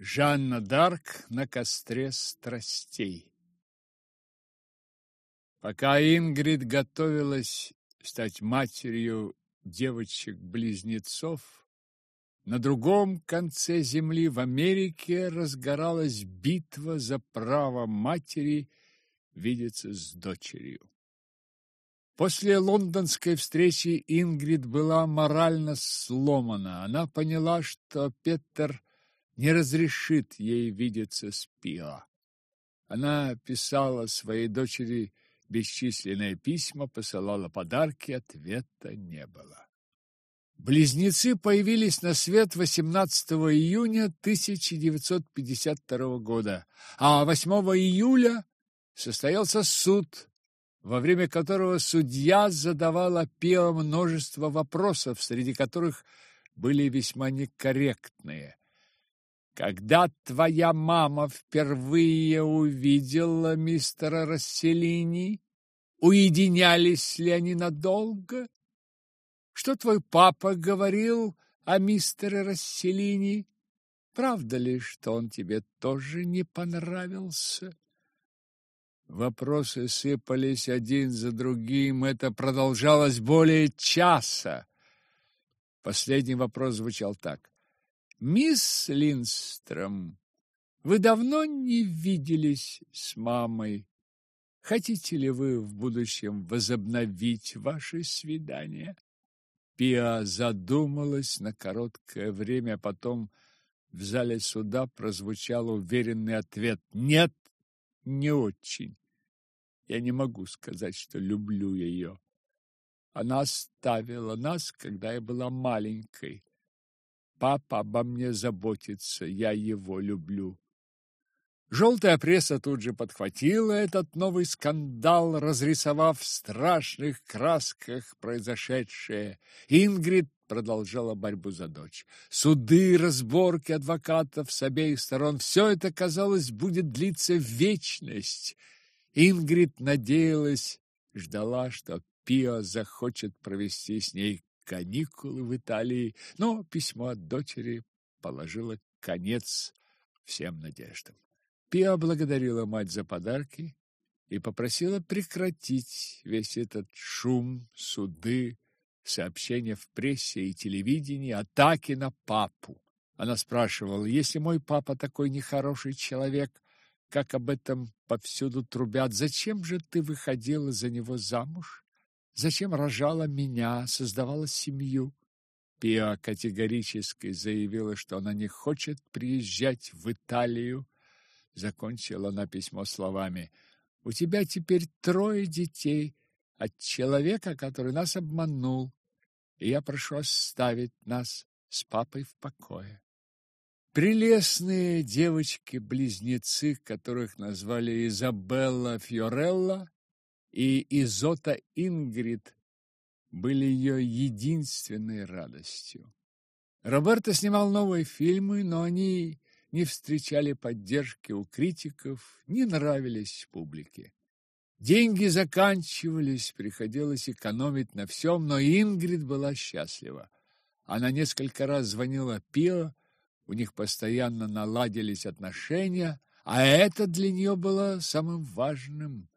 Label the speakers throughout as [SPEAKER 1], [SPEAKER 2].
[SPEAKER 1] Жанна Дарк на костре страстей. Пока Ингрид готовилась стать матерью девочек-близнецов, на другом конце земли в Америке разгоралась битва за право матери видеться с дочерью. После лондонской встречи Ингрид была морально сломана. Она поняла, что Петер не разрешит ей видеться с Пио. Она писала своей дочери бесчисленные письма, посылала подарки, ответа не было. Близнецы появились на свет 18 июня 1952 года, а 8 июля состоялся суд, во время которого судья задавала Пио множество вопросов, среди которых были весьма некорректные. Когда твоя мама впервые увидела мистера Расселини, уединялись ли они надолго? Что твой папа говорил о мистере Расселини? Правда ли, что он тебе тоже не понравился? Вопросы сыпались один за другим. Это продолжалось более часа. Последний вопрос звучал так. Мисс Линстром, вы давно не виделись с мамой. Хотите ли вы в будущем возобновить ваши свидания? Пиа задумалась на короткое время, а потом в зале суда прозвучал уверенный ответ: "Нет, не очень. Я не могу сказать, что люблю ее. Она оставила нас, когда я была маленькой. Папа обо мне заботится, я его люблю. Желтая пресса тут же подхватила этот новый скандал, разрисовав в страшных красках произошедшее. Ингрид продолжала борьбу за дочь. Суды, разборки адвокатов с обеих сторон – все это, казалось, будет длиться вечность. Ингрид надеялась, ждала, что Пио захочет провести с ней каникулы в Италии, но письмо от дочери положило конец всем надеждам. Пиа благодарила мать за подарки и попросила прекратить весь этот шум, суды, сообщения в прессе и телевидении, атаки на папу. Она спрашивала, если мой папа такой нехороший человек, как об этом повсюду трубят, зачем же ты выходила за него замуж? Зачем рожала меня, создавала семью? Пиа категорически заявила, что она не хочет приезжать в Италию. Закончила она письмо словами «У тебя теперь трое детей от человека, который нас обманул, и я прошу оставить нас с папой в покое». Прелестные девочки-близнецы, которых назвали Изабелла Фьорелла, и Изота Ингрид были ее единственной радостью. Роберто снимал новые фильмы, но они не встречали поддержки у критиков, не нравились публике. Деньги заканчивались, приходилось экономить на всем, но Ингрид была счастлива. Она несколько раз звонила Пио, у них постоянно наладились отношения, а это для нее было самым важным.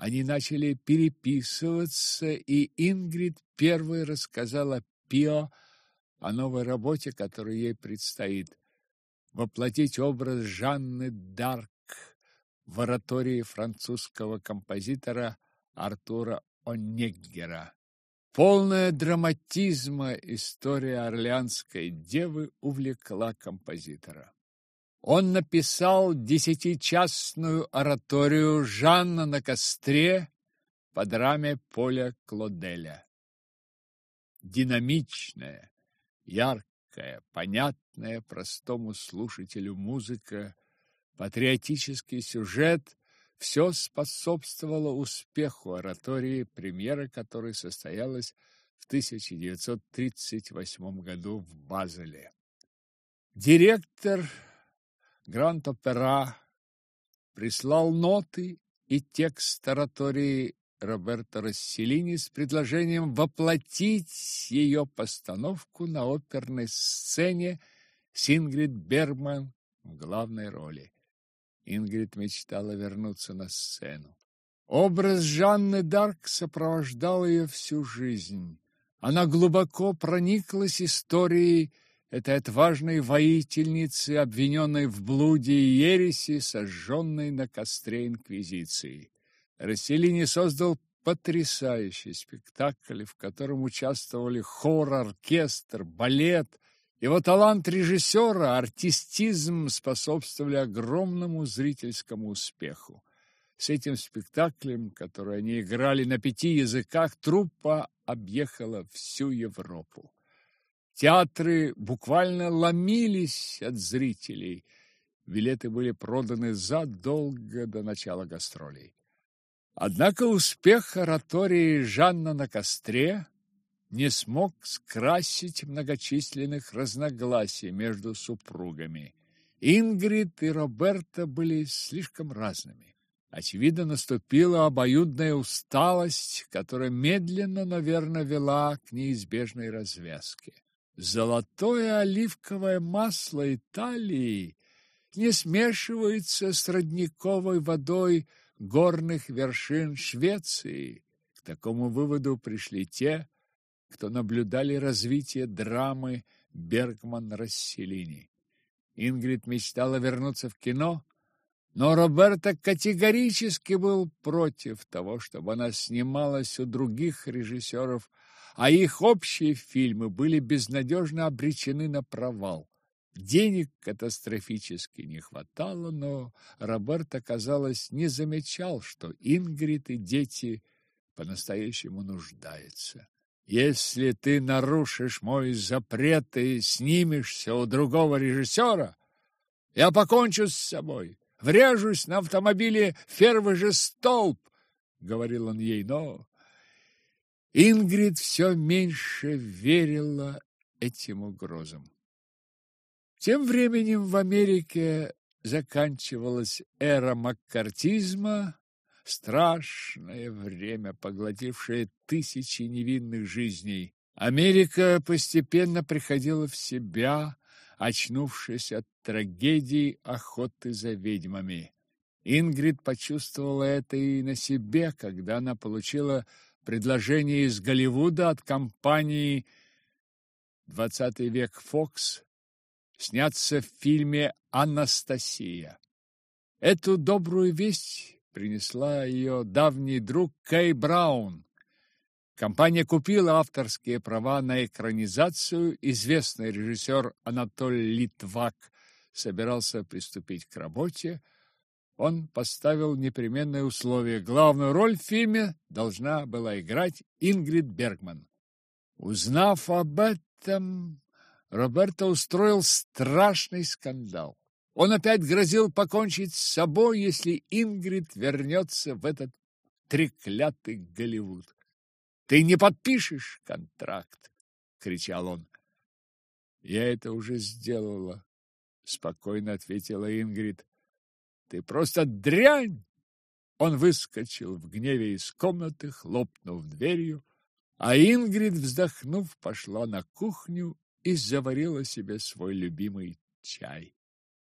[SPEAKER 1] Они начали переписываться, и Ингрид первой рассказала Пио о новой работе, которая ей предстоит воплотить образ Жанны Дарк в оратории французского композитора Артура Онеггера. Полная драматизма история орлеанской девы увлекла композитора. Он написал десятичастную ораторию Жанна на костре по драме Поля Клоделя. Динамичная, яркая, понятная простому слушателю музыка, патриотический сюжет – все способствовало успеху оратории, премьера которой состоялась в 1938 году в Базеле. Директор Гранд-Опера прислал ноты и текст оратории Роберто Расселини с предложением воплотить ее постановку на оперной сцене с Ингрид Бергман в в главной роли. Ингрид мечтала вернуться на сцену. Образ Жанны Дарк сопровождал ее всю жизнь. Она глубоко прониклась историей этой отважной воительницы, обвиненной в блуде и ереси, сожженной на костре Инквизиции. Расселини создал потрясающий спектакль, в котором участвовали хор, оркестр, балет. Его талант режиссера, артистизм способствовали огромному зрительскому успеху. С этим спектаклем, который они играли на пяти языках, труппа объехала всю Европу. Театры буквально ломились от зрителей. Билеты были проданы задолго до начала гастролей. Однако успех оратории Жанна на костре не смог скрасить многочисленных разногласий между супругами. Ингрид и Роберта были слишком разными. Очевидно, наступила обоюдная усталость, которая медленно, но верно вела к неизбежной развязке. Золотое оливковое масло Италии не смешивается с родниковой водой горных вершин Швеции. К такому выводу пришли те, кто наблюдали развитие драмы Бергман-Расселини. Ингрид мечтала вернуться в кино, но Роберто категорически был против того, чтобы она снималась у других режиссеров, а их общие фильмы были безнадежно обречены на провал. Денег катастрофически не хватало, но Роберто, казалось, не замечал, что Ингрид и дети по-настоящему нуждаются. Если ты нарушишь мой запрет и снимешься у другого режиссера, я покончу с собой врежусь на автомобиле в первый же столб, — говорил он ей, но Ингрид все меньше верила этим угрозам. Тем временем в Америке заканчивалась эра маккартизма, страшное время, поглотившее тысячи невинных жизней. Америка постепенно приходила в себя, очнувшись от трагедии охоты за ведьмами. Ингрид почувствовала это и на себе, когда она получила предложение из Голливуда от компании «Двадцатый век Фокс» сняться в фильме «Анастасия». Эту добрую весть принесла ее давний друг Кей Браун, Компания купила авторские права на экранизацию. Известный режиссер Анатолий Литвак собирался приступить к работе. Он поставил непременное условие. Главную роль в фильме должна была играть Ингрид Бергман. Узнав об этом, Роберто устроил страшный скандал. Он опять грозил покончить с собой, если Ингрид вернется в этот треклятый Голливуд. Ты не подпишешь контракт, кричал он. Я это уже сделала, спокойно ответила Ингрид. Ты просто дрянь. Он выскочил в гневе из комнаты, хлопнув дверью, а Ингрид, вздохнув, пошла на кухню и заварила себе свой любимый чай.